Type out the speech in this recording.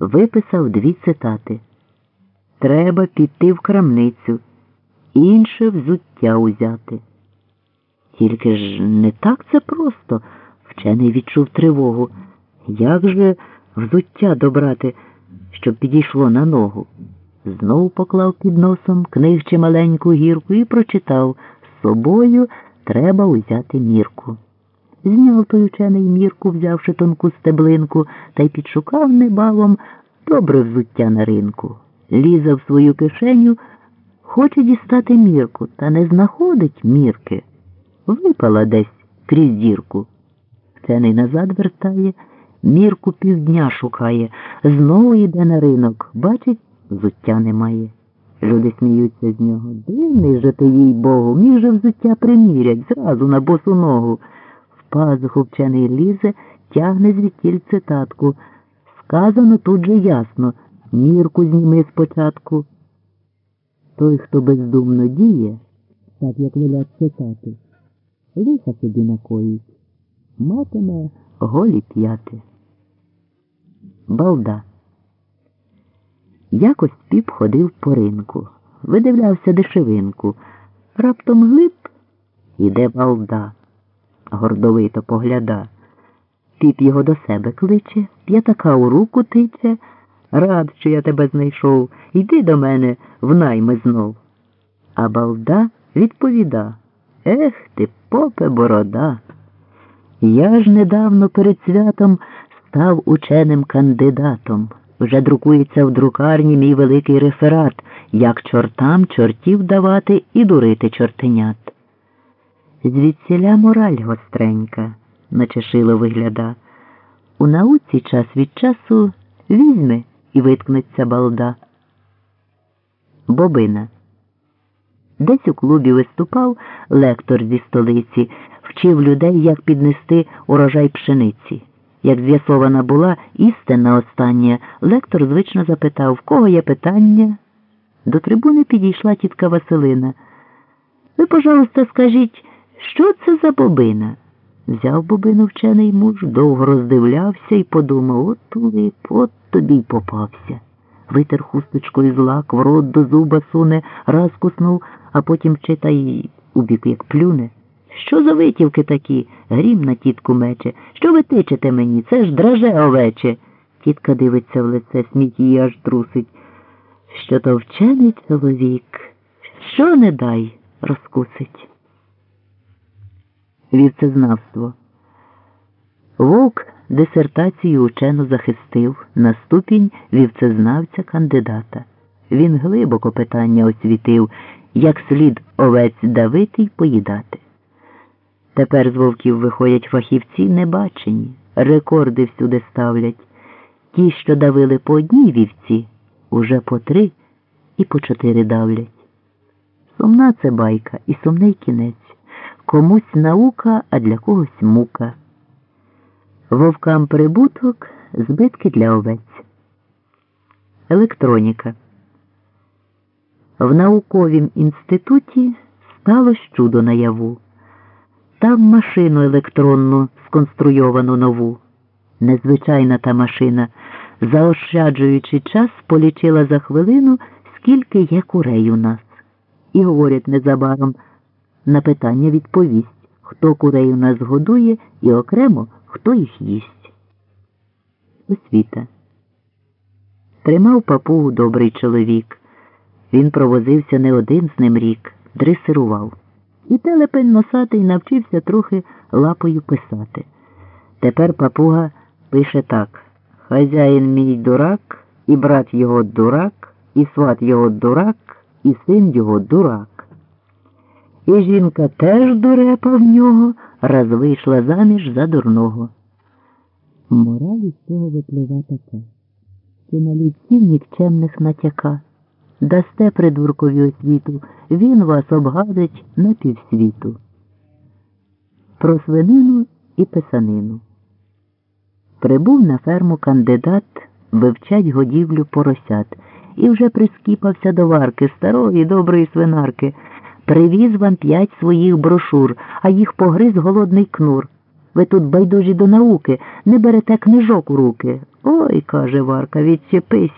виписав дві цитати. Треба піти в крамницю, інше взуття узяти. Тільки ж не так це просто, вчений відчув тривогу. Як же взуття добрати, щоб підійшло на ногу? Знов поклав під носом книг чи маленьку гірку і прочитав собою треба узяти мірку. Зняв той учений мірку, взявши тонку стеблинку, та й підшукав небавом добре взуття на ринку. Ліза в свою кишеню, хоче дістати мірку, та не знаходить мірки. Випала десь крізь дірку. Вчений назад вертає, мірку півдня шукає, знову йде на ринок, бачить, взуття немає. Люди сміються з нього. Дивний же ти, їй Богу, міг же взуття примірять зразу на босу ногу. Пазуху вчений лізе, тягне звідтіль цитатку. Сказано тут же ясно мірку зніми спочатку. Той, хто бездумно діє, так як велять цитати, лиха собі накоїть, матиме голі п'яти. Балда. Якось піп ходив по ринку, видивлявся дешевинку. Раптом глиб іде балда, гордовито погляда. Піп його до себе кличе, п'ятака у руку тиче. Рад, що я тебе знайшов. Йди до мене в найми знов. А балда відповіда Ех ти, попе борода. Я ж недавно перед святом став ученим кандидатом. Вже друкується в друкарні мій великий реферат, як чортам чортів давати і дурити чортенят. Звідсіля мораль гостренька, наче шило вигляда. У науці час від часу візьме і виткнеться балда. Бобина. Десь у клубі виступав лектор зі столиці, вчив людей, як піднести урожай пшениці. Як з'ясована була істина остання, лектор звично запитав, в кого є питання. До трибуни підійшла тітка Василина. Ви, пожалуйста, скажіть, що це за бобина? Взяв бобину вчений муж, довго роздивлявся і подумав, от тули, от тобі й попався. Витер хусточкою з лак, в рот до зуба суне, раз куснув, а потім читай у бік, як плюне. Що за витівки такі? Грім на тітку мече. Що ви тичете мені? Це ж драже овече. Тітка дивиться в лице, сміх її аж трусить. Що то вчений чоловік, що не дай, розкусить. Вівцезнавство. Вовк дисертацію учено захистив на ступінь вівцезнавця кандидата. Він глибоко питання освітив, як слід овець давити й поїдати. Тепер з вовків виходять фахівці небачені, рекорди всюди ставлять. Ті, що давили по одній вівці, уже по три і по чотири давлять. Сумна це байка і сумний кінець. Комусь наука, а для когось мука. Вовкам прибуток, збитки для овець. Електроніка. В науковім інституті сталося чудо наяву. Там машину електронну сконструйовану нову. Незвичайна та машина, заощаджуючи час, полічила за хвилину, скільки є курей у нас. І говорять незабаром на питання відповість, хто курей у нас годує і окремо хто їх їсть. Освіта. Тримав папугу добрий чоловік. Він провозився не один з ним рік, дресирував. І телепень носатий навчився трохи лапою писати. Тепер папуга пише так Хазяїн мій дурак, і брат його дурак, і сват його дурак, і син його дурак. І жінка теж дурепа в нього, раз вийшла заміж за дурного. Мораль із цього виплива така. Чи на людців нікчемних натяка. Дасте придуркові освіту, він вас обгадить на півсвіту. Про свинину і писанину. Прибув на ферму кандидат вивчать годівлю поросят і вже прискіпався до варки старої доброї свинарки. Привіз вам п'ять своїх брошур, а їх погриз голодний кнур. Ви тут байдужі до науки, не берете книжок у руки. Ой, каже Варка, відчепись.